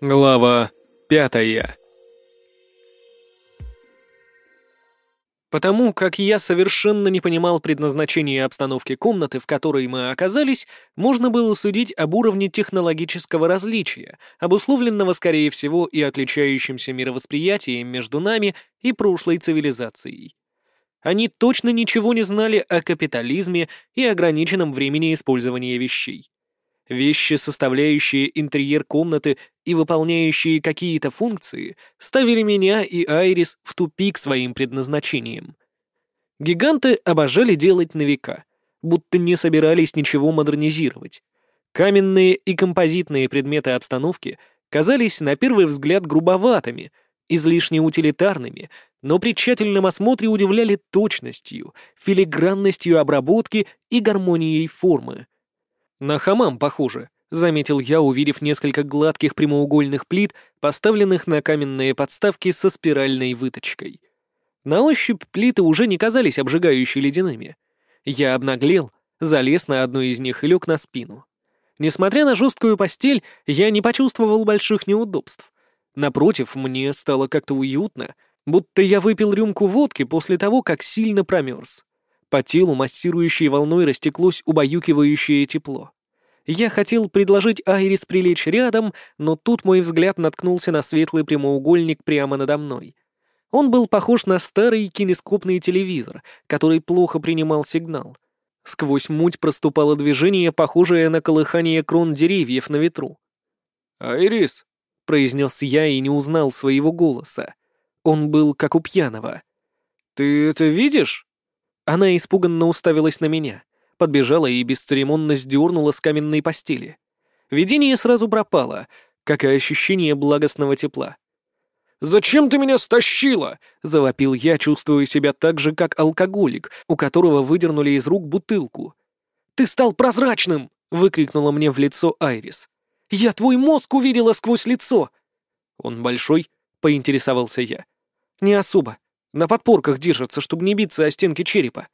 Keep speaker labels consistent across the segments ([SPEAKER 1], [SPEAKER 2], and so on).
[SPEAKER 1] Глава пятая Потому как я совершенно не понимал предназначения обстановки комнаты, в которой мы оказались, можно было судить об уровне технологического различия, обусловленного, скорее всего, и отличающимся мировосприятием между нами и прошлой цивилизацией. Они точно ничего не знали о капитализме и ограниченном времени использования вещей. Вещи, составляющие интерьер комнаты и выполняющие какие-то функции, ставили меня и Айрис в тупик своим предназначением. Гиганты обожали делать на века, будто не собирались ничего модернизировать. Каменные и композитные предметы обстановки казались на первый взгляд грубоватыми, излишне утилитарными, но при тщательном осмотре удивляли точностью, филигранностью обработки и гармонией формы — «На хамам похоже», — заметил я, увидев несколько гладких прямоугольных плит, поставленных на каменные подставки со спиральной выточкой. На ощупь плиты уже не казались обжигающе ледяными. Я обнаглел, залез на одну из них и лег на спину. Несмотря на жесткую постель, я не почувствовал больших неудобств. Напротив, мне стало как-то уютно, будто я выпил рюмку водки после того, как сильно промерз. По телу массирующей волной растеклось убаюкивающее тепло. Я хотел предложить Айрис прилечь рядом, но тут мой взгляд наткнулся на светлый прямоугольник прямо надо мной. Он был похож на старый кинескопный телевизор, который плохо принимал сигнал. Сквозь муть проступало движение, похожее на колыхание крон деревьев на ветру. «Айрис!» — произнес я и не узнал своего голоса. Он был как у пьяного. «Ты это видишь?» Она испуганно уставилась на меня, подбежала и бесцеремонно сдернула с каменной постели. Видение сразу пропало, как и ощущение благостного тепла. «Зачем ты меня стащила?» — завопил я, чувствуя себя так же, как алкоголик, у которого выдернули из рук бутылку. «Ты стал прозрачным!» — выкрикнула мне в лицо Айрис. «Я твой мозг увидела сквозь лицо!» «Он большой?» — поинтересовался я. «Не особо. На подпорках держатся, чтобы не биться о стенки черепа.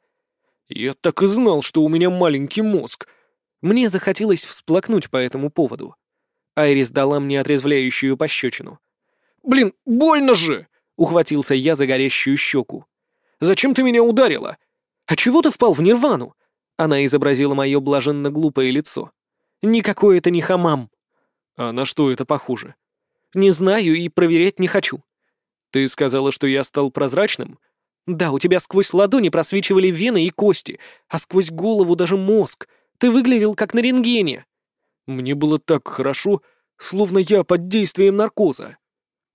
[SPEAKER 1] Я так и знал, что у меня маленький мозг. Мне захотелось всплакнуть по этому поводу. Айрис дала мне отрезвляющую пощечину. «Блин, больно же!» — ухватился я за горящую щеку. «Зачем ты меня ударила? А чего ты впал в нирвану?» Она изобразила мое блаженно глупое лицо. «Никакой это не хамам». «А на что это похоже?» «Не знаю и проверять не хочу. «Ты сказала, что я стал прозрачным?» «Да, у тебя сквозь ладони просвечивали вены и кости, а сквозь голову даже мозг. Ты выглядел как на рентгене». «Мне было так хорошо, словно я под действием наркоза».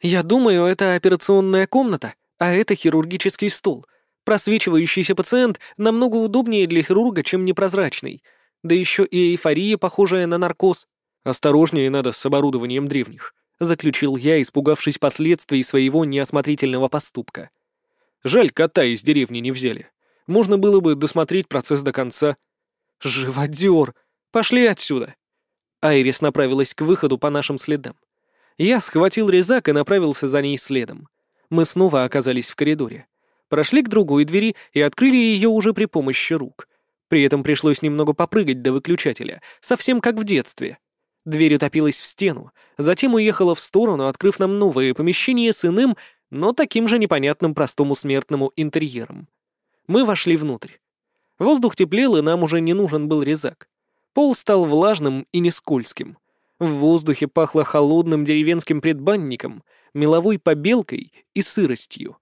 [SPEAKER 1] «Я думаю, это операционная комната, а это хирургический стол. Просвечивающийся пациент намного удобнее для хирурга, чем непрозрачный. Да еще и эйфория, похожая на наркоз. Осторожнее надо с оборудованием древних заключил я, испугавшись последствий своего неосмотрительного поступка. Жаль, кота из деревни не взяли. Можно было бы досмотреть процесс до конца. Живодер! Пошли отсюда! Айрис направилась к выходу по нашим следам. Я схватил резак и направился за ней следом. Мы снова оказались в коридоре. Прошли к другой двери и открыли ее уже при помощи рук. При этом пришлось немного попрыгать до выключателя, совсем как в детстве. Дверь утопилась в стену, затем уехала в сторону, открыв нам новое помещение с иным, но таким же непонятным простому смертному интерьером. Мы вошли внутрь. Воздух теплел, и нам уже не нужен был резак. Пол стал влажным и не скользким. В воздухе пахло холодным деревенским предбанником, меловой побелкой и сыростью.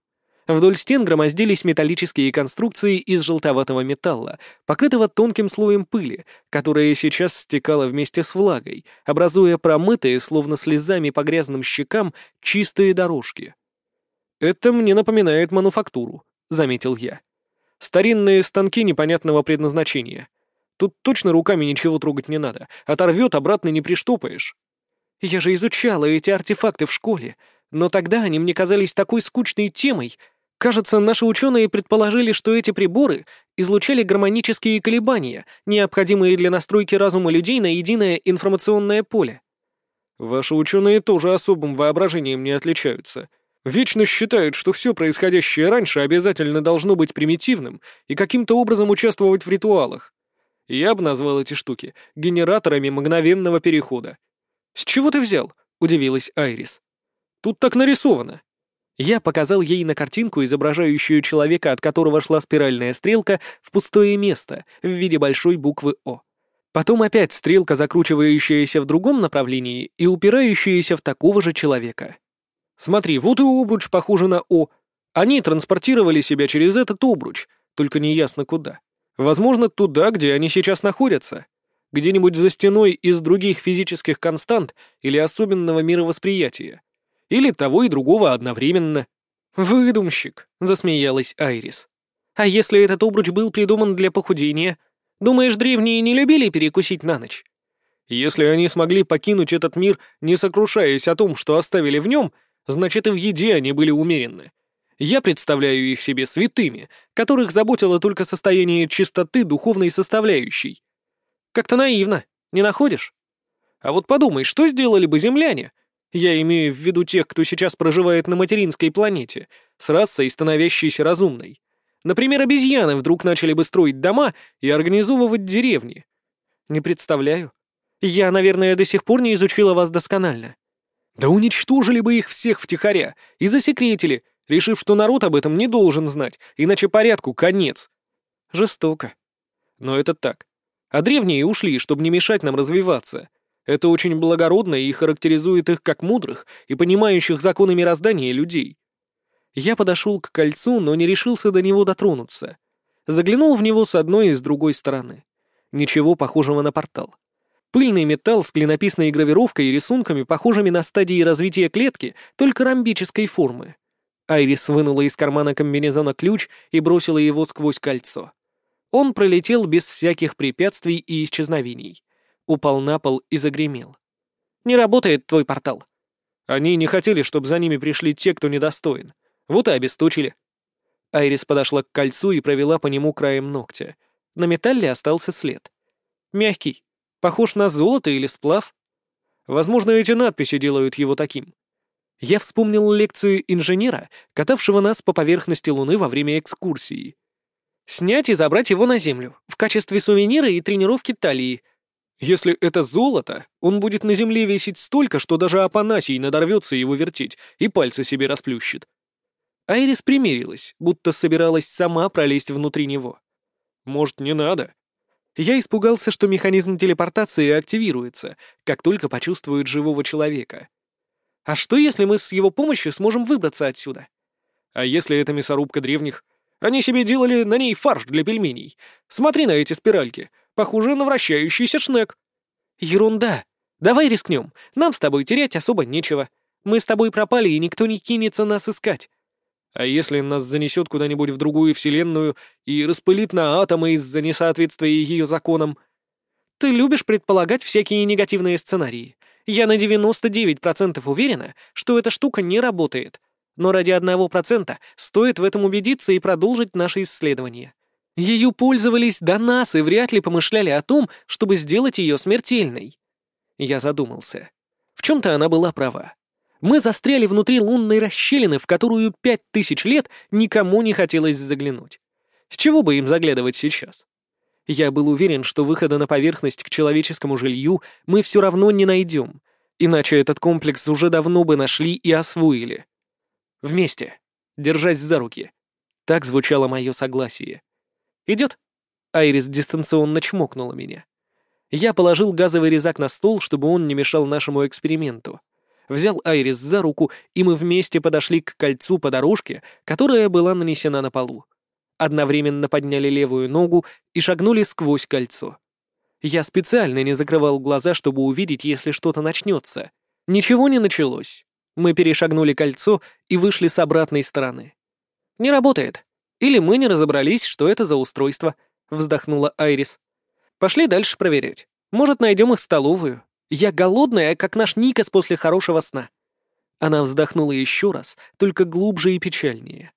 [SPEAKER 1] Вдоль стен громоздились металлические конструкции из желтоватого металла, покрытого тонким слоем пыли, которая сейчас стекала вместе с влагой, образуя промытые, словно слезами по грязным щекам, чистые дорожки. «Это мне напоминает мануфактуру», — заметил я. «Старинные станки непонятного предназначения. Тут точно руками ничего трогать не надо. Оторвет, обратно не приштопаешь». «Я же изучала эти артефакты в школе, но тогда они мне казались такой скучной темой», Кажется, наши ученые предположили, что эти приборы излучали гармонические колебания, необходимые для настройки разума людей на единое информационное поле. Ваши ученые тоже особым воображением не отличаются. Вечно считают, что все происходящее раньше обязательно должно быть примитивным и каким-то образом участвовать в ритуалах. Я бы назвал эти штуки генераторами мгновенного перехода. С чего ты взял? — удивилась Айрис. «Тут так нарисовано». Я показал ей на картинку, изображающую человека, от которого шла спиральная стрелка, в пустое место в виде большой буквы «О». Потом опять стрелка, закручивающаяся в другом направлении и упирающаяся в такого же человека. Смотри, вот и обруч похоже на «О». Они транспортировали себя через этот обруч, только неясно куда. Возможно, туда, где они сейчас находятся. Где-нибудь за стеной из других физических констант или особенного мировосприятия. Или того и другого одновременно. «Выдумщик», — засмеялась Айрис. «А если этот обруч был придуман для похудения? Думаешь, древние не любили перекусить на ночь?» «Если они смогли покинуть этот мир, не сокрушаясь о том, что оставили в нем, значит и в еде они были умеренны. Я представляю их себе святыми, которых заботило только состояние чистоты духовной составляющей. Как-то наивно, не находишь? А вот подумай, что сделали бы земляне, я имею в виду тех, кто сейчас проживает на материнской планете, с расой, становящейся разумной. Например, обезьяны вдруг начали бы строить дома и организовывать деревни. Не представляю. Я, наверное, до сих пор не изучила вас досконально. Да уничтожили бы их всех втихаря и засекретили, решив, что народ об этом не должен знать, иначе порядку конец. Жестоко. Но это так. А древние ушли, чтобы не мешать нам развиваться. Это очень благородно и характеризует их как мудрых и понимающих законы мироздания людей. Я подошел к кольцу, но не решился до него дотронуться. Заглянул в него с одной и с другой стороны. Ничего похожего на портал. Пыльный металл с клинописной гравировкой и рисунками, похожими на стадии развития клетки, только ромбической формы. Айрис вынула из кармана комбинезона ключ и бросила его сквозь кольцо. Он пролетел без всяких препятствий и исчезновений упал на пол и загремел. «Не работает твой портал». Они не хотели, чтобы за ними пришли те, кто недостоин. Вот и обесточили. Айрис подошла к кольцу и провела по нему краем ногтя. На металле остался след. Мягкий. Похож на золото или сплав. Возможно, эти надписи делают его таким. Я вспомнил лекцию инженера, катавшего нас по поверхности Луны во время экскурсии. Снять и забрать его на Землю, в качестве сувенира и тренировки талии, если это золото, он будет на земле весить столько, что даже Апанасий надорвется его вертеть и пальцы себе расплющит. Айрис примирилась, будто собиралась сама пролезть внутри него. Может, не надо? Я испугался, что механизм телепортации активируется, как только почувствует живого человека. А что, если мы с его помощью сможем выбраться отсюда? А если это мясорубка древних? Они себе делали на ней фарш для пельменей. Смотри на эти спиральки. Похоже на вращающийся шнек. Ерунда. Давай рискнем. Нам с тобой терять особо нечего. Мы с тобой пропали, и никто не кинется нас искать. А если нас занесет куда-нибудь в другую вселенную и распылит на атомы из-за несоответствия ее законам? Ты любишь предполагать всякие негативные сценарии. Я на 99% уверена, что эта штука не работает. Но ради одного процента стоит в этом убедиться и продолжить наше исследование. Ее пользовались до нас и вряд ли помышляли о том, чтобы сделать ее смертельной. Я задумался. В чем-то она была права. Мы застряли внутри лунной расщелины, в которую пять тысяч лет никому не хотелось заглянуть. С чего бы им заглядывать сейчас? Я был уверен, что выхода на поверхность к человеческому жилью мы все равно не найдем, иначе этот комплекс уже давно бы нашли и освоили. Вместе, держась за руки. Так звучало мое согласие. «Идет?» Айрис дистанционно чмокнула меня. Я положил газовый резак на стол, чтобы он не мешал нашему эксперименту. Взял Айрис за руку, и мы вместе подошли к кольцу по дорожке, которая была нанесена на полу. Одновременно подняли левую ногу и шагнули сквозь кольцо. Я специально не закрывал глаза, чтобы увидеть, если что-то начнется. Ничего не началось. Мы перешагнули кольцо и вышли с обратной стороны. «Не работает», или мы не разобрались, что это за устройство», — вздохнула Айрис. «Пошли дальше проверять. Может, найдем их столовую. Я голодная, как наш Никас после хорошего сна». Она вздохнула еще раз, только глубже и печальнее.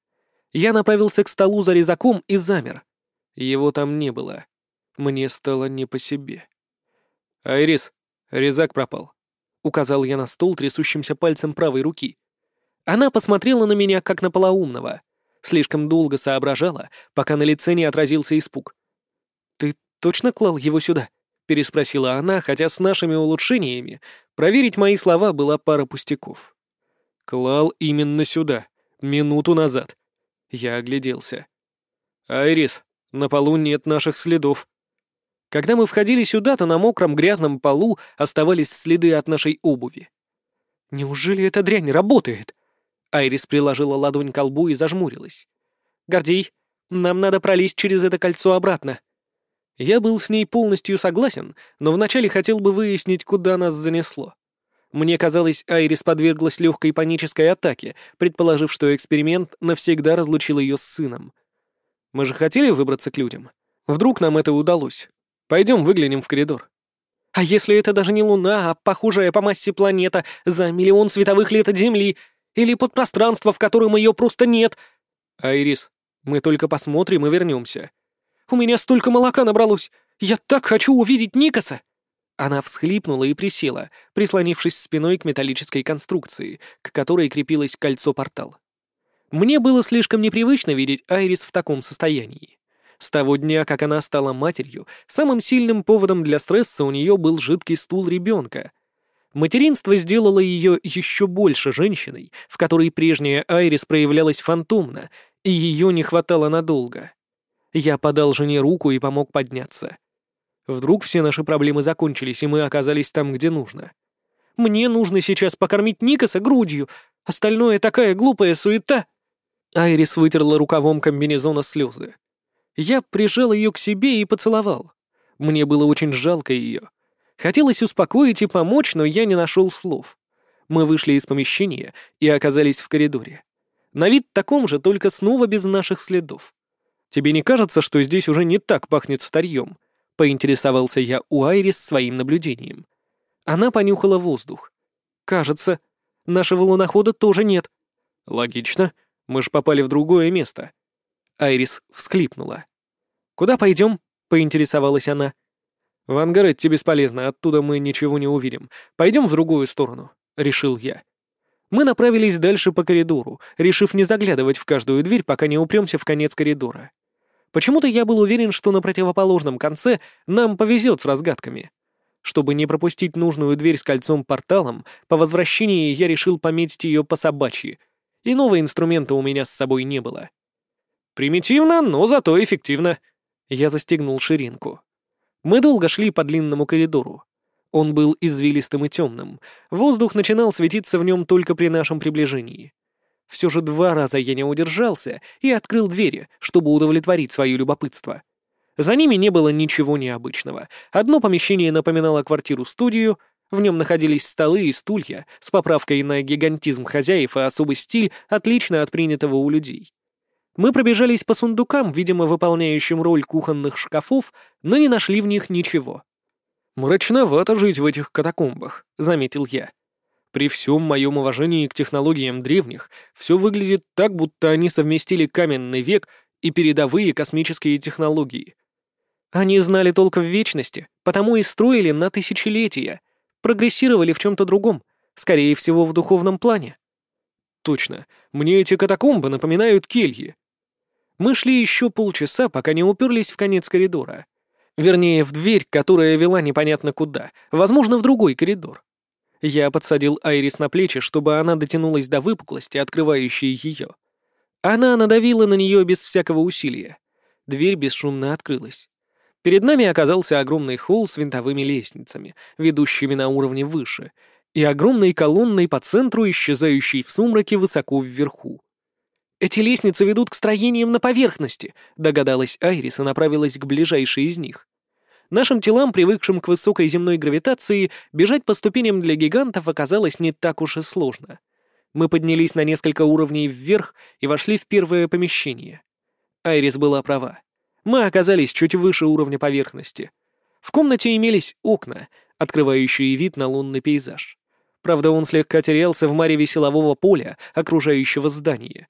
[SPEAKER 1] Я направился к столу за резаком и замер. Его там не было. Мне стало не по себе. «Айрис, резак пропал», — указал я на стол трясущимся пальцем правой руки. Она посмотрела на меня, как на полоумного. Слишком долго соображала, пока на лице не отразился испуг. «Ты точно клал его сюда?» — переспросила она, хотя с нашими улучшениями проверить мои слова была пара пустяков. «Клал именно сюда, минуту назад». Я огляделся. «Айрис, на полу нет наших следов». Когда мы входили сюда, то на мокром грязном полу оставались следы от нашей обуви. «Неужели эта дрянь работает?» Айрис приложила ладонь к лбу и зажмурилась. «Гордей, нам надо пролезть через это кольцо обратно». Я был с ней полностью согласен, но вначале хотел бы выяснить, куда нас занесло. Мне казалось, Айрис подверглась легкой панической атаке, предположив, что эксперимент навсегда разлучил ее с сыном. Мы же хотели выбраться к людям. Вдруг нам это удалось. Пойдем выглянем в коридор. А если это даже не Луна, а похожая по массе планета за миллион световых лет от Земли, или подпространство, в котором ее просто нет? Айрис, мы только посмотрим и вернемся. У меня столько молока набралось! Я так хочу увидеть Никаса!» Она всхлипнула и присела, прислонившись спиной к металлической конструкции, к которой крепилось кольцо-портал. Мне было слишком непривычно видеть Айрис в таком состоянии. С того дня, как она стала матерью, самым сильным поводом для стресса у нее был жидкий стул ребенка. Материнство сделало ее еще больше женщиной, в которой прежняя Айрис проявлялась фантомно, и ее не хватало надолго. Я подал жене руку и помог подняться. Вдруг все наши проблемы закончились, и мы оказались там, где нужно. Мне нужно сейчас покормить Никаса грудью, остальное такая глупая суета. Айрис вытерла рукавом комбинезона слезы. Я прижал ее к себе и поцеловал. Мне было очень жалко ее. Хотелось успокоить и помочь, но я не нашел слов. Мы вышли из помещения и оказались в коридоре. На вид таком же, только снова без наших следов. Тебе не кажется, что здесь уже не так пахнет старьем?» — поинтересовался я у Айрис своим наблюдением. Она понюхала воздух. «Кажется. Нашего лунохода тоже нет». «Логично. Мы ж попали в другое место». Айрис всхлипнула. «Куда пойдем?» — поинтересовалась она. «В ангар идти бесполезно, оттуда мы ничего не увидим. Пойдем в другую сторону», — решил я. Мы направились дальше по коридору, решив не заглядывать в каждую дверь, пока не упремся в конец коридора. Почему-то я был уверен, что на противоположном конце нам повезет с разгадками. Чтобы не пропустить нужную дверь с кольцом-порталом, по возвращении я решил пометить ее по собачьи. Иного инструмента у меня с собой не было. Примитивно, но зато эффективно. Я застегнул ширинку. Мы долго шли по длинному коридору. Он был извилистым и темным. Воздух начинал светиться в нем только при нашем приближении. Все же два раза я не удержался и открыл двери, чтобы удовлетворить свое любопытство. За ними не было ничего необычного. Одно помещение напоминало квартиру-студию, в нем находились столы и стулья с поправкой на гигантизм хозяев и особый стиль, отлично от принятого у людей. Мы пробежались по сундукам, видимо, выполняющим роль кухонных шкафов, но не нашли в них ничего. «Мрачновато жить в этих катакомбах», — заметил я. При всем моем уважении к технологиям древних, все выглядит так, будто они совместили каменный век и передовые космические технологии. Они знали толк в вечности, потому и строили на тысячелетия, прогрессировали в чем-то другом, скорее всего, в духовном плане. Точно, мне эти катакомбы напоминают кельи. Мы шли еще полчаса, пока не уперлись в конец коридора. Вернее, в дверь, которая вела непонятно куда, возможно, в другой коридор. Я подсадил Айрис на плечи, чтобы она дотянулась до выпуклости, открывающей ее. Она надавила на нее без всякого усилия. Дверь бесшумно открылась. Перед нами оказался огромный холл с винтовыми лестницами, ведущими на уровне выше, и огромной колонной по центру, исчезающей в сумраке высоко вверху. «Эти лестницы ведут к строениям на поверхности», — догадалась Айрис и направилась к ближайшей из них. Нашим телам, привыкшим к высокой земной гравитации, бежать по ступеням для гигантов оказалось не так уж и сложно. Мы поднялись на несколько уровней вверх и вошли в первое помещение. Айрис была права. Мы оказались чуть выше уровня поверхности. В комнате имелись окна, открывающие вид на лунный пейзаж. Правда, он слегка терялся в мареве силового поля, окружающего здание.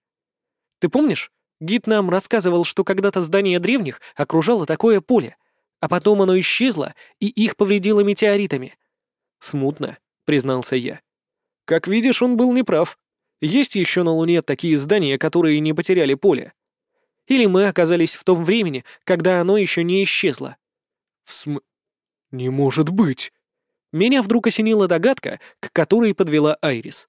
[SPEAKER 1] Ты помнишь? Гид нам рассказывал, что когда-то здание древних окружало такое поле, а потом оно исчезло, и их повредило метеоритами. Смутно, признался я. Как видишь, он был неправ. Есть еще на Луне такие здания, которые не потеряли поле. Или мы оказались в том времени, когда оно еще не исчезло. В см... «Не может быть!» Меня вдруг осенила догадка, к которой подвела Айрис.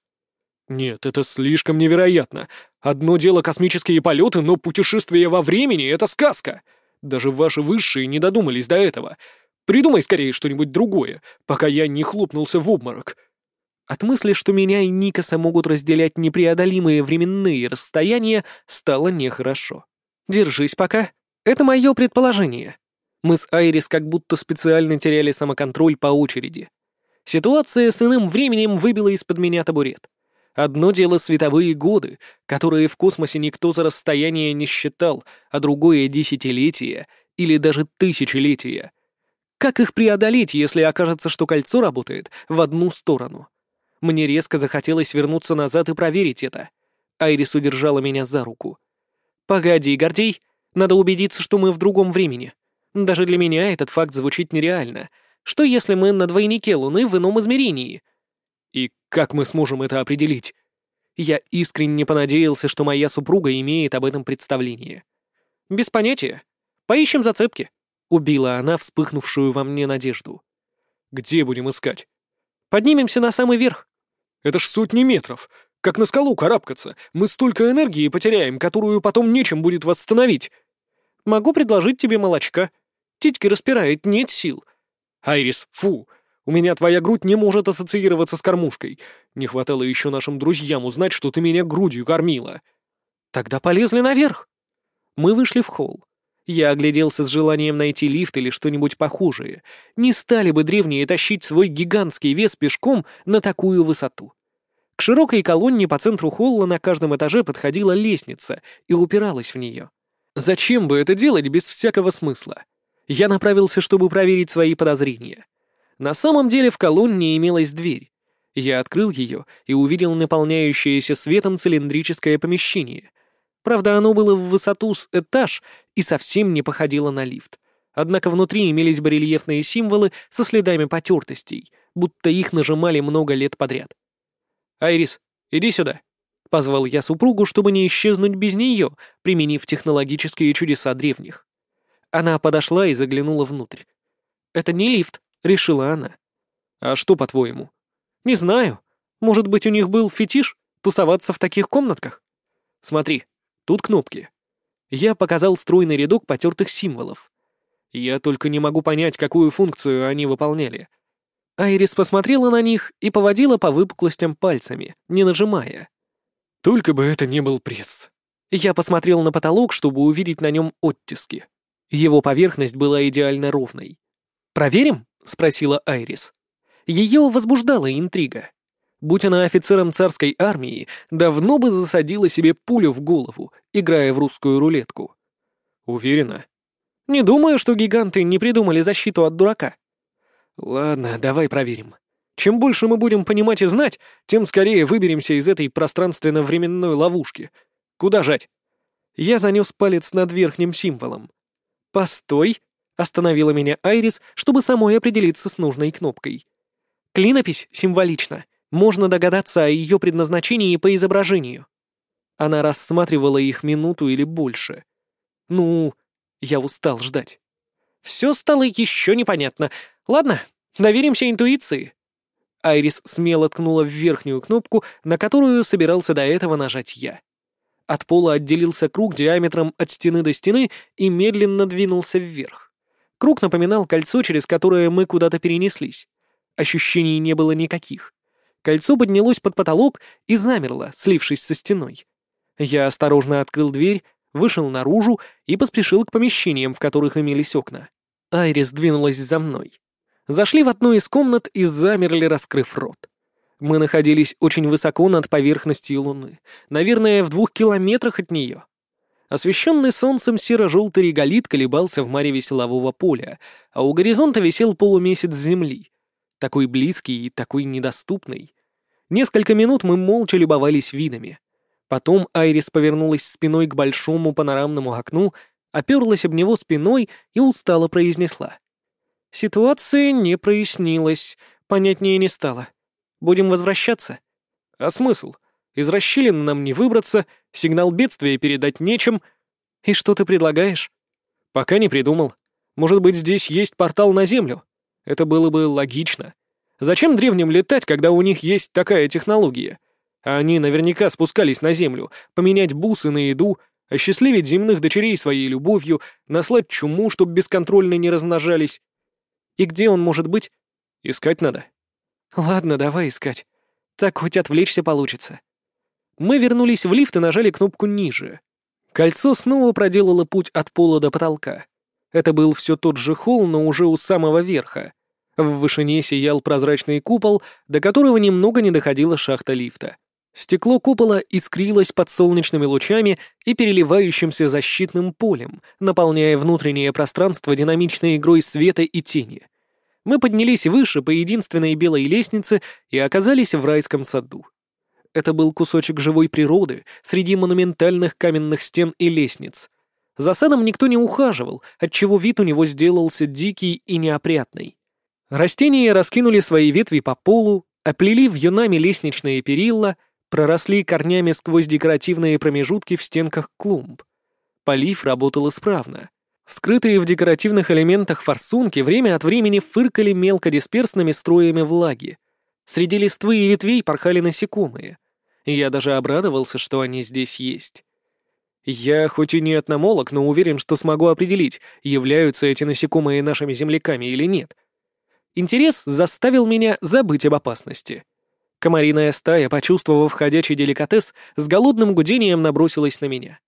[SPEAKER 1] «Нет, это слишком невероятно. Одно дело космические полеты, но путешествие во времени — это сказка. Даже ваши высшие не додумались до этого. Придумай скорее что-нибудь другое, пока я не хлопнулся в обморок». От мысли, что меня и Никаса могут разделять непреодолимые временные расстояния, стало нехорошо. «Держись пока. Это мое предположение». Мы с Айрис как будто специально теряли самоконтроль по очереди. Ситуация с иным временем выбила из-под меня табурет. Одно дело световые годы, которые в космосе никто за расстояние не считал, а другое — десятилетия или даже тысячелетия. Как их преодолеть, если окажется, что кольцо работает в одну сторону? Мне резко захотелось вернуться назад и проверить это. Айрис удержала меня за руку. «Погоди, Гордей, надо убедиться, что мы в другом времени. Даже для меня этот факт звучит нереально. Что если мы на двойнике Луны в ином измерении?» Как мы сможем это определить? Я искренне понадеялся, что моя супруга имеет об этом представление. Без понятия. Поищем зацепки. Убила она вспыхнувшую во мне надежду. Где будем искать? Поднимемся на самый верх. Это ж сотни метров. Как на скалу карабкаться. Мы столько энергии потеряем, которую потом нечем будет восстановить. Могу предложить тебе молочка. Титьки распирает, нет сил. Айрис, фу, у меня твоя грудь не может ассоциироваться с кормушкой. Не хватало еще нашим друзьям узнать, что ты меня грудью кормила. Тогда полезли наверх. Мы вышли в холл. Я огляделся с желанием найти лифт или что-нибудь похожее. Не стали бы древние тащить свой гигантский вес пешком на такую высоту. К широкой колонне по центру холла на каждом этаже подходила лестница и упиралась в нее. Зачем бы это делать без всякого смысла? Я направился, чтобы проверить свои подозрения. На самом деле в колонне имелась дверь. Я открыл ее и увидел наполняющееся светом цилиндрическое помещение. Правда, оно было в высоту с этаж и совсем не походило на лифт. Однако внутри имелись барельефные символы со следами потертостей, будто их нажимали много лет подряд. «Айрис, иди сюда», — позвал я супругу, чтобы не исчезнуть без нее, применив технологические чудеса древних. Она подошла и заглянула внутрь. «Это не лифт», — решила она. «А что, по-твоему?» «Не знаю. Может быть, у них был фетиш тусоваться в таких комнатках? Смотри, тут кнопки». Я показал стройный рядок потертых символов. Я только не могу понять, какую функцию они выполняли. Айрис посмотрела на них и поводила по выпуклостям пальцами, не нажимая. Только бы это не был пресс. Я посмотрел на потолок, чтобы увидеть на нем оттиски. Его поверхность была идеально ровной. «Проверим?» — спросила Айрис. Ее возбуждала интрига. Будь она офицером царской армии, давно бы засадила себе пулю в голову, играя в русскую рулетку. Уверена? Не думаю, что гиганты не придумали защиту от дурака. Ладно, давай проверим. Чем больше мы будем понимать и знать, тем скорее выберемся из этой пространственно-временной ловушки. Куда жать? Я занес палец над верхним символом. «Постой!» Остановила меня Айрис, чтобы самой определиться с нужной кнопкой. Клинопись символична. Можно догадаться о ее предназначении по изображению. Она рассматривала их минуту или больше. Ну, я устал ждать. Все стало еще непонятно. Ладно, доверимся интуиции. Айрис смело ткнула в верхнюю кнопку, на которую собирался до этого нажать я. От пола отделился круг диаметром от стены до стены и медленно двинулся вверх. Круг напоминал кольцо, через которое мы куда-то перенеслись. Ощущений не было никаких. Кольцо поднялось под потолок и замерло, слившись со стеной. Я осторожно открыл дверь, вышел наружу и поспешил к помещениям, в которых имелись окна. Айрис двинулась за мной. Зашли в одну из комнат и замерли, раскрыв рот. Мы находились очень высоко над поверхностью Луны, наверное, в двух километрах от нее. Освещенный солнцем серо-желтый реголит колебался в мареве силового поля, а у горизонта висел полумесяц земли. Такой близкий и такой недоступный. Несколько минут мы молча любовались видами. Потом Айрис повернулась спиной к большому панорамному окну, оперлась об него спиной и устало произнесла. Ситуация не прояснилась, понятнее не стало. Будем возвращаться? А смысл? Из расщелин нам не выбраться, сигнал бедствия передать нечем. И что ты предлагаешь? Пока не придумал. Может быть, здесь есть портал на Землю? Это было бы логично. Зачем древним летать, когда у них есть такая технология? А они наверняка спускались на землю, поменять бусы на еду, осчастливить земных дочерей своей любовью, наслать чуму, чтоб бесконтрольно не размножались. И где он может быть? Искать надо. Ладно, давай искать. Так хоть отвлечься получится. Мы вернулись в лифт и нажали кнопку ниже. Кольцо снова проделало путь от пола до потолка. Это был все тот же холл, но уже у самого верха. В вышине сиял прозрачный купол, до которого немного не доходила шахта лифта. Стекло купола искрилось под солнечными лучами и переливающимся защитным полем, наполняя внутреннее пространство динамичной игрой света и тени. Мы поднялись выше по единственной белой лестнице и оказались в райском саду. Это был кусочек живой природы среди монументальных каменных стен и лестниц. За садом никто не ухаживал, отчего вид у него сделался дикий и неопрятный. Растения раскинули свои ветви по полу, оплели вьюнами лестничные перила — проросли корнями сквозь декоративные промежутки в стенках клумб. Полив работал исправно. Скрытые в декоративных элементах форсунки время от времени фыркали мелкодисперсными строями влаги. Среди листвы и ветвей порхали насекомые. Я даже обрадовался, что они здесь есть. Я хоть и не этномолог, но уверен, что смогу определить, являются эти насекомые нашими земляками или нет. Интерес заставил меня забыть об опасности. Комариная стая, почувствовав ходячий деликатес, с голодным гудением набросилась на меня.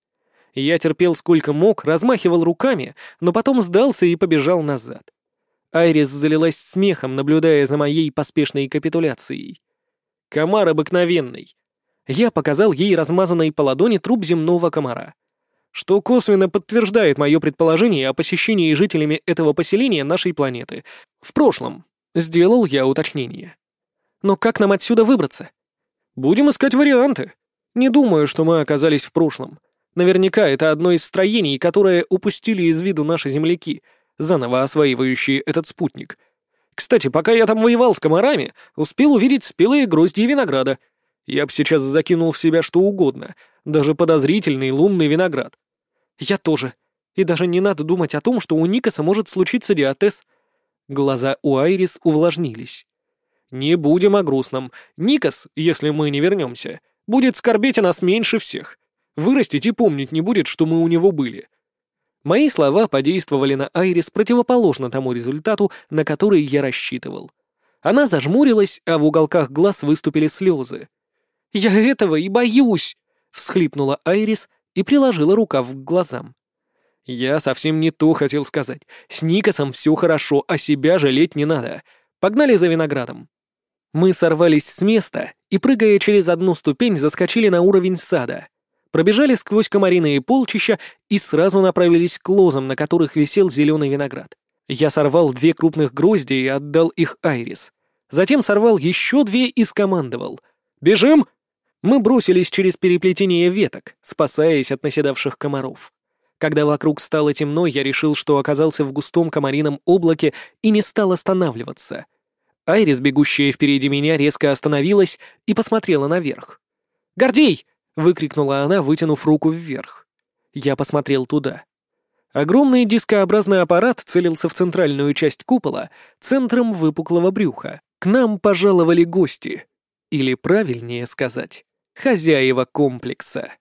[SPEAKER 1] Я терпел сколько мог, размахивал руками, но потом сдался и побежал назад. Айрис залилась смехом, наблюдая за моей поспешной капитуляцией. Комар обыкновенный. Я показал ей размазанный по ладони труп земного комара. Что косвенно подтверждает мое предположение о посещении жителями этого поселения нашей планеты. В прошлом. Сделал я уточнение. Но как нам отсюда выбраться? Будем искать варианты. Не думаю, что мы оказались в прошлом. Наверняка это одно из строений, которое упустили из виду наши земляки, заново осваивающие этот спутник. Кстати, пока я там воевал с комарами, успел увидеть спелые грозди винограда. Я б сейчас закинул в себя что угодно, даже подозрительный лунный виноград. Я тоже. И даже не надо думать о том, что у Никаса может случиться диатез. Глаза у Айрис увлажнились. Не будем о грустном. Никас, если мы не вернемся, будет скорбеть о нас меньше всех. Вырастить и помнить не будет, что мы у него были. Мои слова подействовали на Айрис противоположно тому результату, на который я рассчитывал. Она зажмурилась, а в уголках глаз выступили слезы. «Я этого и боюсь!» — всхлипнула Айрис и приложила рукав к глазам. «Я совсем не то хотел сказать. С Никасом все хорошо, а себя жалеть не надо. Погнали за виноградом». Мы сорвались с места и, прыгая через одну ступень, заскочили на уровень сада. Пробежали сквозь комариные полчища и сразу направились к лозам, на которых висел зеленый виноград. Я сорвал две крупных грозди и отдал их Айрис. Затем сорвал еще две и скомандовал. «Бежим!» Мы бросились через переплетение веток, спасаясь от наседавших комаров. Когда вокруг стало темно, я решил, что оказался в густом комарином облаке и не стал останавливаться — Айрис, бегущая впереди меня, резко остановилась и посмотрела наверх. «Гордей!» — выкрикнула она, вытянув руку вверх. Я посмотрел туда. Огромный дискообразный аппарат целился в центральную часть купола, центром выпуклого брюха. К нам пожаловали гости. Или правильнее сказать, хозяева комплекса.